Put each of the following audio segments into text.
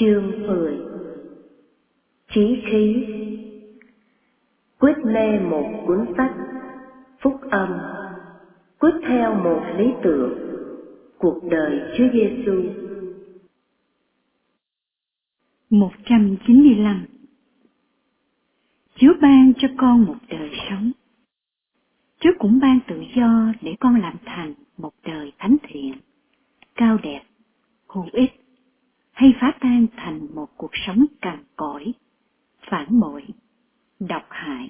Chương 10 Chí khí. Quyết mê một cuốn sách. Phúc âm. Quyết theo một lý tưởng. Cuộc đời Chúa Giêsu 195 Chúa ban cho con một đời sống. Chúa cũng ban tự do để con làm thành một đời thánh thiện, cao đẹp, hữu ích hay phá tan thành một cuộc sống cằn cõi, phản bội, độc hại,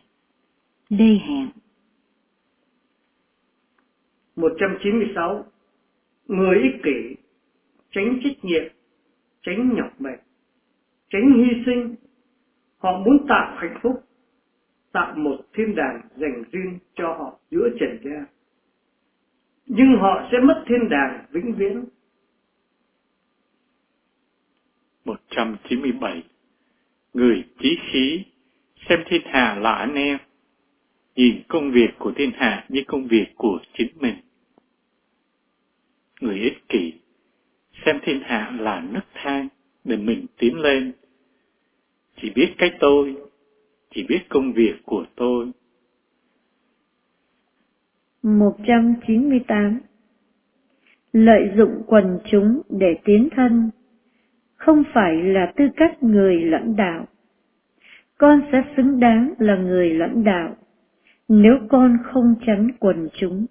đê hèn. 196. Người ích kỷ, tránh trách nhiệm, tránh nhọc mệt, tránh hy sinh. Họ muốn tạo hạnh phúc, tạo một thiên đàng dành riêng cho họ giữa trần gian. Nhưng họ sẽ mất thiên đàng vĩnh viễn 197 Người chí khí, xem thiên hạ là anh em, nhìn công việc của thiên hạ như công việc của chính mình. Người ích kỷ, xem thiên hạ là nấc thang để mình tiến lên. Chỉ biết cái tôi, chỉ biết công việc của tôi. 198 Lợi dụng quần chúng để tiến thân không phải là tư cách người lãnh đạo. Con sẽ xứng đáng là người lãnh đạo nếu con không tránh quần chúng,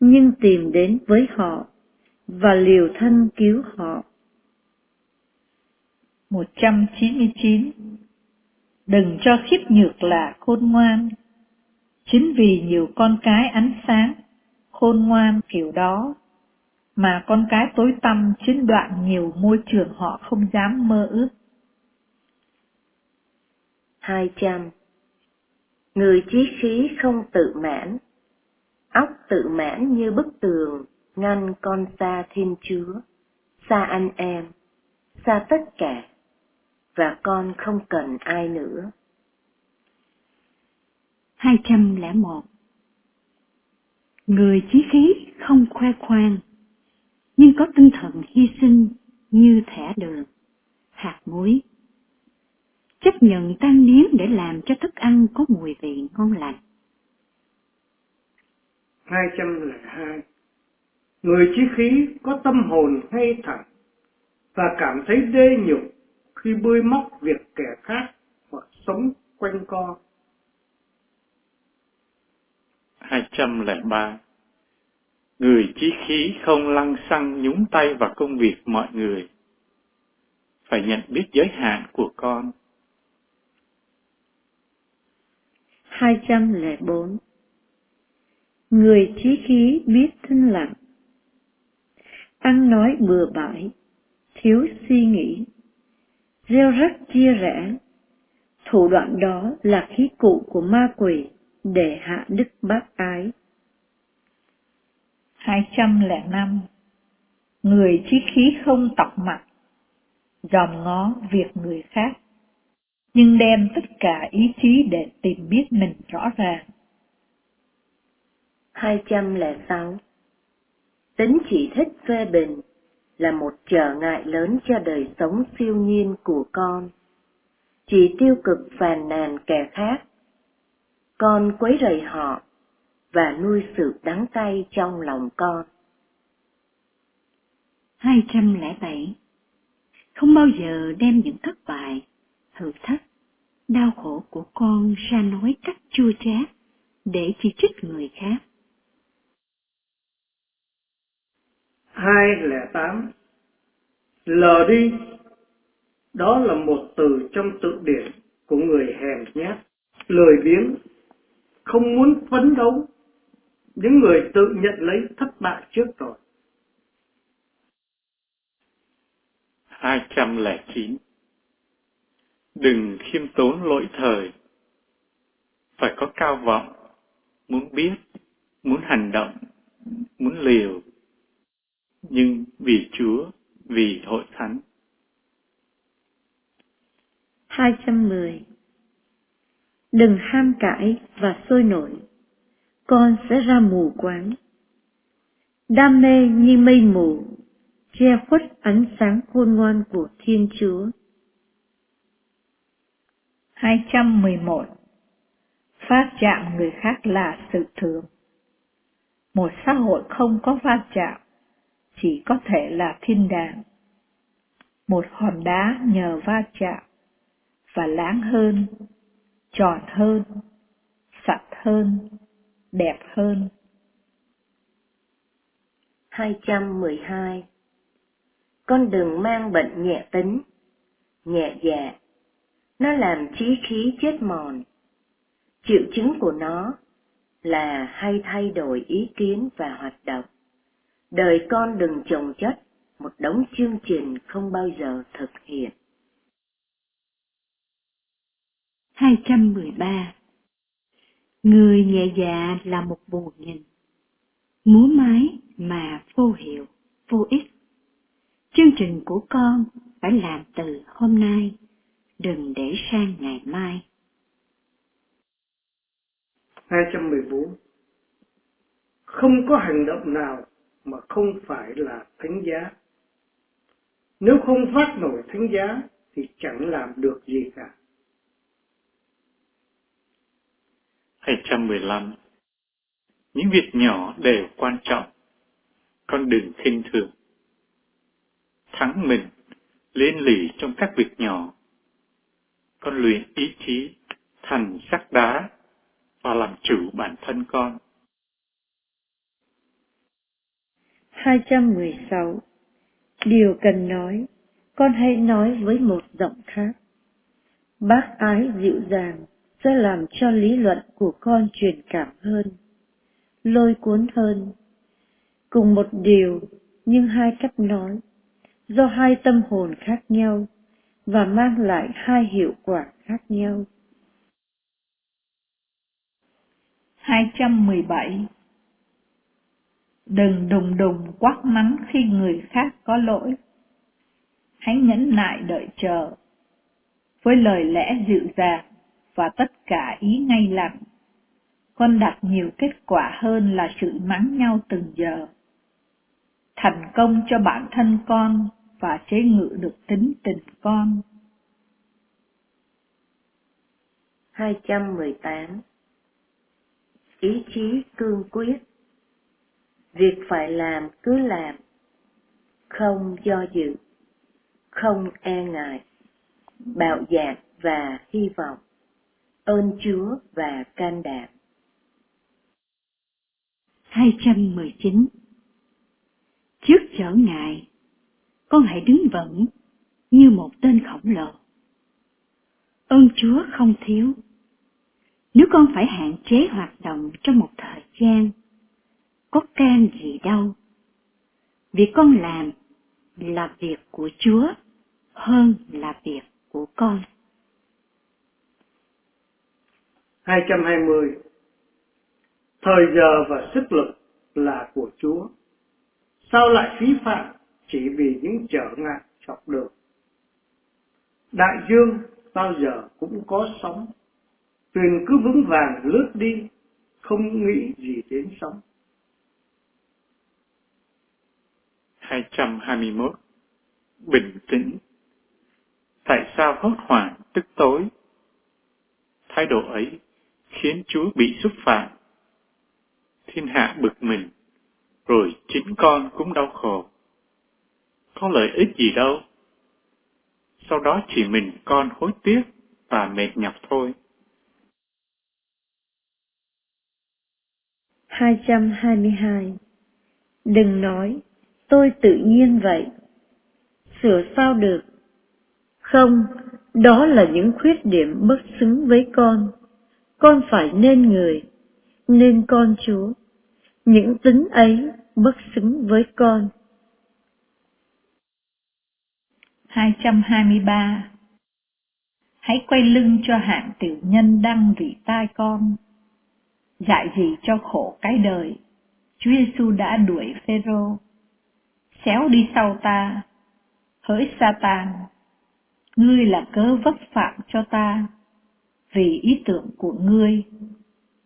nhưng tìm đến với họ và liều thân cứu họ. 199 Đừng cho khiếp nhược là khôn ngoan. Chính vì nhiều con cái ánh sáng, khôn ngoan kiểu đó mà con cái tối tăm chiến đoạn nhiều môi trường họ không dám mơ ước. 200. Người chí khí không tự mãn, óc tự mãn như bức tường, ngăn con xa Thiên Chúa, xa anh em, xa tất cả, và con không cần ai nữa. 201 Người chí khí không khoe khoang, nhưng có tinh thần hy sinh như thẻ đường, hạt muối. Chấp nhận tan nếm để làm cho thức ăn có mùi vị ngon lành. 202 Người chí khí có tâm hồn hay thẳng và cảm thấy đê nhục khi bươi móc việc kẻ khác hoặc sống quanh co. 203 Người chí khí không lăng xăng nhúng tay vào công việc mọi người. Phải nhận biết giới hạn của con. 204 Người trí khí biết thinh lặng, ăn nói bừa bãi, thiếu suy nghĩ, gieo rắc chia rẽ. Thủ đoạn đó là khí cụ của ma quỷ để hạ đức bác ái. 205 Người chí khí không tọc mặt, dòm ngó việc người khác, nhưng đem tất cả ý chí để tìm biết mình rõ ràng. 206 Tính chỉ thích phê bình là một trở ngại lớn cho đời sống siêu nhiên của con. Chỉ tiêu cực phàn nàn kẻ khác. Con quấy rầy họ và nuôi sự đắng cay trong lòng con. 207 Không bao giờ đem những thất bại, thử thách, đau khổ của con ra nói cách chua chát để chỉ trích người khác. 208 Lờ đi Đó là một từ trong tự điển của người hèn nhát, lười biếng, không muốn phấn đấu, những người tự nhận lấy thất bại trước rồi. 209 Đừng khiêm tốn lỗi thời, phải có cao vọng, muốn biết, muốn hành động, muốn liều, nhưng vì Chúa, vì hội thánh. 210 Đừng ham cãi và sôi nổi, con sẽ ra mù quáng. Đam mê như mây mù, che khuất ánh sáng khôn ngoan của Thiên Chúa. 211 Phát chạm người khác là sự thường. Một xã hội không có va chạm chỉ có thể là thiên đàng. Một hòn đá nhờ va chạm và láng hơn, tròn hơn, sạch hơn, đẹp hơn. 212 Con đừng mang bệnh nhẹ tính, nhẹ dạ. Nó làm trí khí chết mòn. Triệu chứng của nó là hay thay đổi ý kiến và hoạt động. Đời con đừng trồng chất một đống chương trình không bao giờ thực hiện. 213 Người nhẹ dạ là một bù nhìn, múa mái mà vô hiệu, vô ích. Chương trình của con phải làm từ hôm nay, đừng để sang ngày mai. 214 Không có hành động nào mà không phải là thánh giá. Nếu không phát nổi thánh giá thì chẳng làm được gì cả. 215 Những việc nhỏ đều quan trọng, con đừng khinh thường. Thắng mình, lên lì trong các việc nhỏ. Con luyện ý chí thành sắc đá và làm chủ bản thân con. 216 Điều cần nói, con hãy nói với một giọng khác. Bác ái dịu dàng sẽ làm cho lý luận của con truyền cảm hơn, lôi cuốn hơn. Cùng một điều, nhưng hai cách nói, do hai tâm hồn khác nhau và mang lại hai hiệu quả khác nhau. 217 Đừng đùng đùng quát mắng khi người khác có lỗi. Hãy nhẫn nại đợi chờ, với lời lẽ dịu dàng và tất cả ý ngay lặng. Con đạt nhiều kết quả hơn là sự mắng nhau từng giờ. Thành công cho bản thân con và chế ngự được tính tình con. 218 Ý chí cương quyết Việc phải làm cứ làm, không do dự, không e ngại, bạo dạn và hy vọng, ơn Chúa và can đảm. 219 Trước trở ngại, con hãy đứng vững như một tên khổng lồ. Ơn Chúa không thiếu. Nếu con phải hạn chế hoạt động trong một thời gian, có can gì đâu. Việc con làm là việc của Chúa hơn là việc của con. 220 Thời giờ và sức lực là của Chúa. Sao lại phí phạm chỉ vì những trở ngại chọc được? Đại dương bao giờ cũng có sóng. Thuyền cứ vững vàng lướt đi, không nghĩ gì đến sóng. 221 Bình tĩnh Tại sao hốt hoảng tức tối? Thái độ ấy khiến Chúa bị xúc phạm. Thiên hạ bực mình, rồi chính con cũng đau khổ. Có lợi ích gì đâu. Sau đó chỉ mình con hối tiếc và mệt nhọc thôi. 222 Đừng nói tôi tự nhiên vậy. Sửa sao được? Không, đó là những khuyết điểm bất xứng với con. Con phải nên người, nên con Chúa. Những tính ấy bất xứng với con. 223 Hãy quay lưng cho hạng tiểu nhân đang rỉ tai con. Dạy gì cho khổ cái đời, Chúa Giêsu đã đuổi Phêrô xéo đi sau ta. Hỡi Satan, ngươi là cớ vấp phạm cho ta, vì ý tưởng của ngươi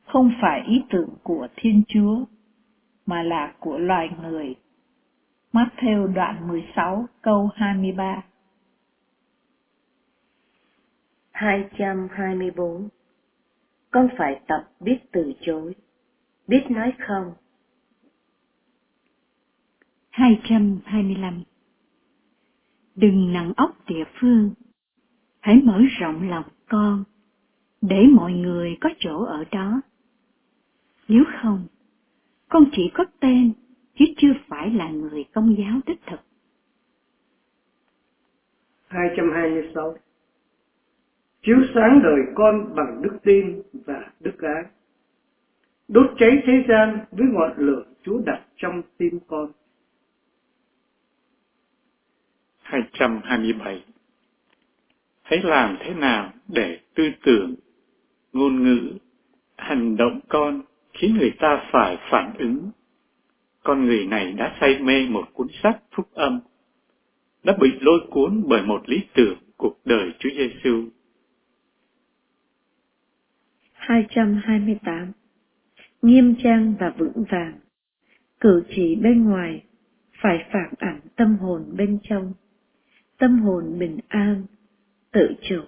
không phải ý tưởng của Thiên Chúa, mà là của loài người. Matthew đoạn 16 câu 23 224 Con phải tập biết từ chối, biết nói không. 225 Đừng nặng óc địa phương, hãy mở rộng lòng con, để mọi người có chỗ ở đó. Nếu không, con chỉ có tên, chứ chưa phải là người công giáo đích thực. 226 Chiếu sáng đời con bằng đức tin và đức ái. Đốt cháy thế gian với ngọn lửa Chúa đặt trong tim con. 227 Hãy làm thế nào để tư tưởng, ngôn ngữ, hành động con khiến người ta phải phản ứng. Con người này đã say mê một cuốn sách phúc âm, đã bị lôi cuốn bởi một lý tưởng cuộc đời Chúa Giêsu. 228 Nghiêm trang và vững vàng, cử chỉ bên ngoài phải phản ảnh tâm hồn bên trong, tâm hồn bình an, tự chủ,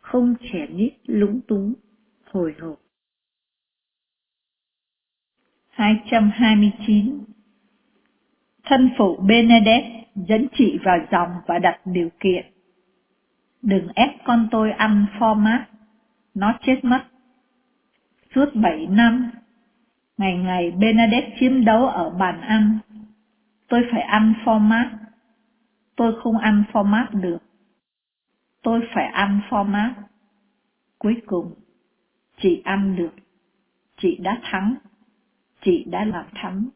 không trẻ nít lúng túng, hồi hộp. 229 Thân phụ Benedek dẫn chị vào dòng và đặt điều kiện. Đừng ép con tôi ăn format, nó chết mất. Suốt 7 năm, ngày ngày Benedek chiến đấu ở bàn ăn. Tôi phải ăn format. Tôi không ăn format được. Tôi phải ăn format. Cuối cùng, chị ăn được. Chị đã thắng chị đã làm thắng